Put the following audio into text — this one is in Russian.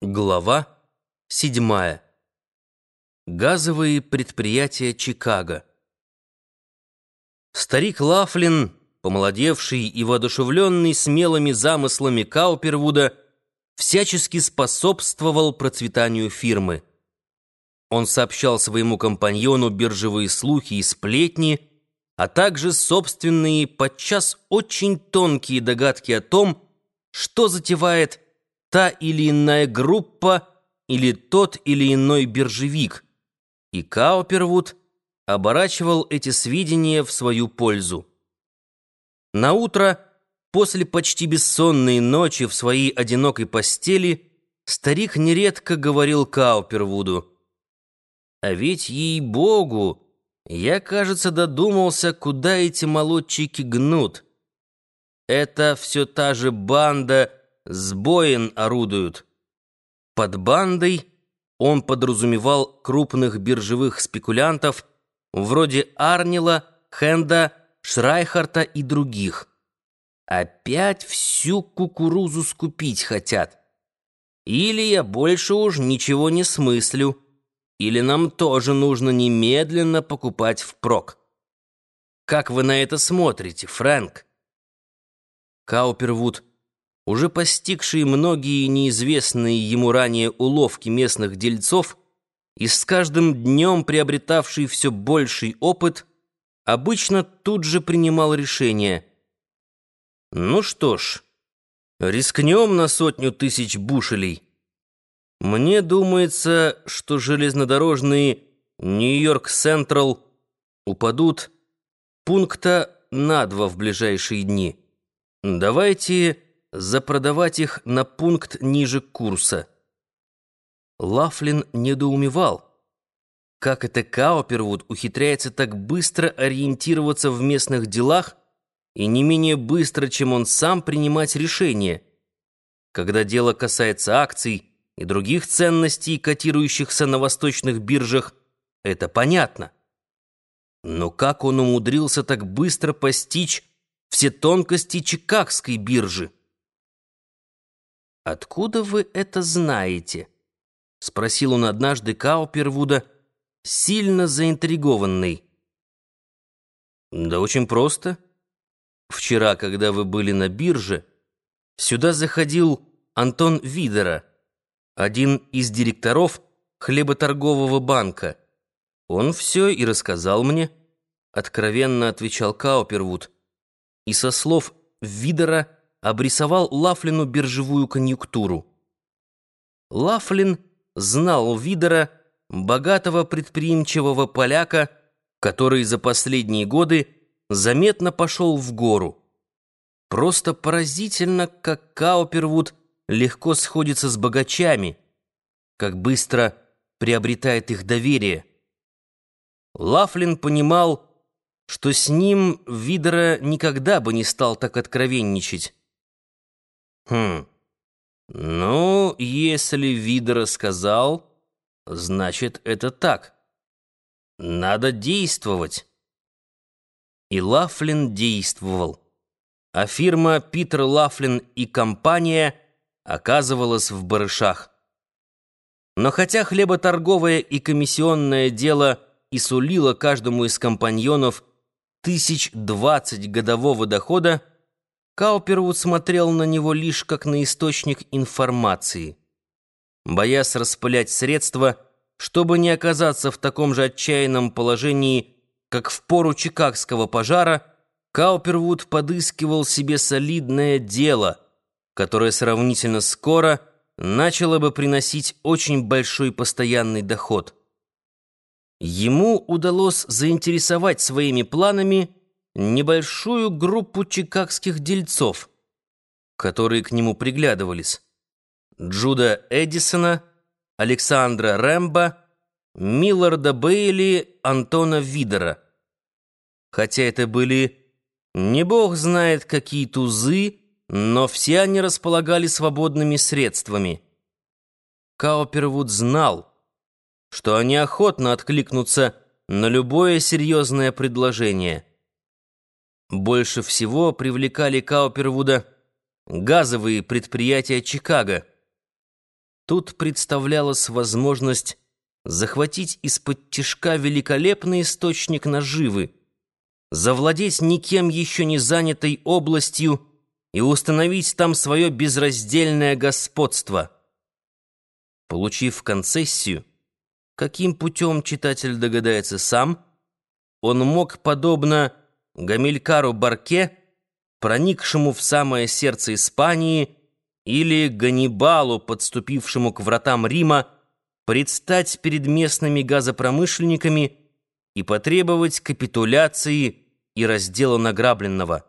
Глава 7. Газовые предприятия Чикаго. Старик Лафлин, помолодевший и воодушевленный смелыми замыслами Каупервуда, всячески способствовал процветанию фирмы. Он сообщал своему компаньону биржевые слухи и сплетни, а также собственные, подчас очень тонкие догадки о том, что затевает та или иная группа или тот или иной биржевик, и Каупервуд оборачивал эти сведения в свою пользу. На утро, после почти бессонной ночи в своей одинокой постели, старик нередко говорил Каупервуду, «А ведь, ей-богу, я, кажется, додумался, куда эти молодчики гнут. Это все та же банда, с боин орудуют. Под бандой он подразумевал крупных биржевых спекулянтов вроде Арнила, Хенда, Шрайхарта и других. Опять всю кукурузу скупить хотят. Или я больше уж ничего не смыслю, или нам тоже нужно немедленно покупать впрок. Как вы на это смотрите, Фрэнк? Каупервуд уже постигший многие неизвестные ему ранее уловки местных дельцов и с каждым днем приобретавший все больший опыт, обычно тут же принимал решение. «Ну что ж, рискнем на сотню тысяч бушелей. Мне думается, что железнодорожные Нью-Йорк Централ упадут пункта на два в ближайшие дни. Давайте запродавать их на пункт ниже курса. Лафлин недоумевал. Как это Каупервуд ухитряется так быстро ориентироваться в местных делах и не менее быстро, чем он сам принимать решения? Когда дело касается акций и других ценностей, котирующихся на восточных биржах, это понятно. Но как он умудрился так быстро постичь все тонкости Чикагской биржи? «Откуда вы это знаете?» — спросил он однажды Каупервуда, сильно заинтригованный. «Да очень просто. Вчера, когда вы были на бирже, сюда заходил Антон Видера, один из директоров хлеботоргового банка. Он все и рассказал мне», — откровенно отвечал Каупервуд. И со слов Видера обрисовал Лафлину биржевую конъюнктуру. Лафлин знал Видера, богатого предприимчивого поляка, который за последние годы заметно пошел в гору. Просто поразительно, как Каупервуд легко сходится с богачами, как быстро приобретает их доверие. Лафлин понимал, что с ним Видера никогда бы не стал так откровенничать. Хм. Ну, если Видера сказал, значит, это так. Надо действовать. И Лафлин действовал. А фирма Питер Лафлин и компания оказывалась в барышах. Но хотя хлеботорговое и комиссионное дело и сулило каждому из компаньонов тысяч двадцать годового дохода, Каупервуд смотрел на него лишь как на источник информации. Боясь распылять средства, чтобы не оказаться в таком же отчаянном положении, как в пору Чикагского пожара, Каупервуд подыскивал себе солидное дело, которое сравнительно скоро начало бы приносить очень большой постоянный доход. Ему удалось заинтересовать своими планами небольшую группу чикагских дельцов, которые к нему приглядывались. Джуда Эдисона, Александра Рэмбо, Милларда Бейли, Антона Видера. Хотя это были не бог знает какие тузы, но все они располагали свободными средствами. Каупервуд знал, что они охотно откликнутся на любое серьезное предложение. Больше всего привлекали Каупервуда газовые предприятия Чикаго. Тут представлялась возможность захватить из-под тишка великолепный источник наживы, завладеть никем еще не занятой областью и установить там свое безраздельное господство. Получив концессию, каким путем читатель догадается сам, он мог, подобно Гамилькару Барке, проникшему в самое сердце Испании, или Ганнибалу, подступившему к вратам Рима, предстать перед местными газопромышленниками и потребовать капитуляции и раздела награбленного.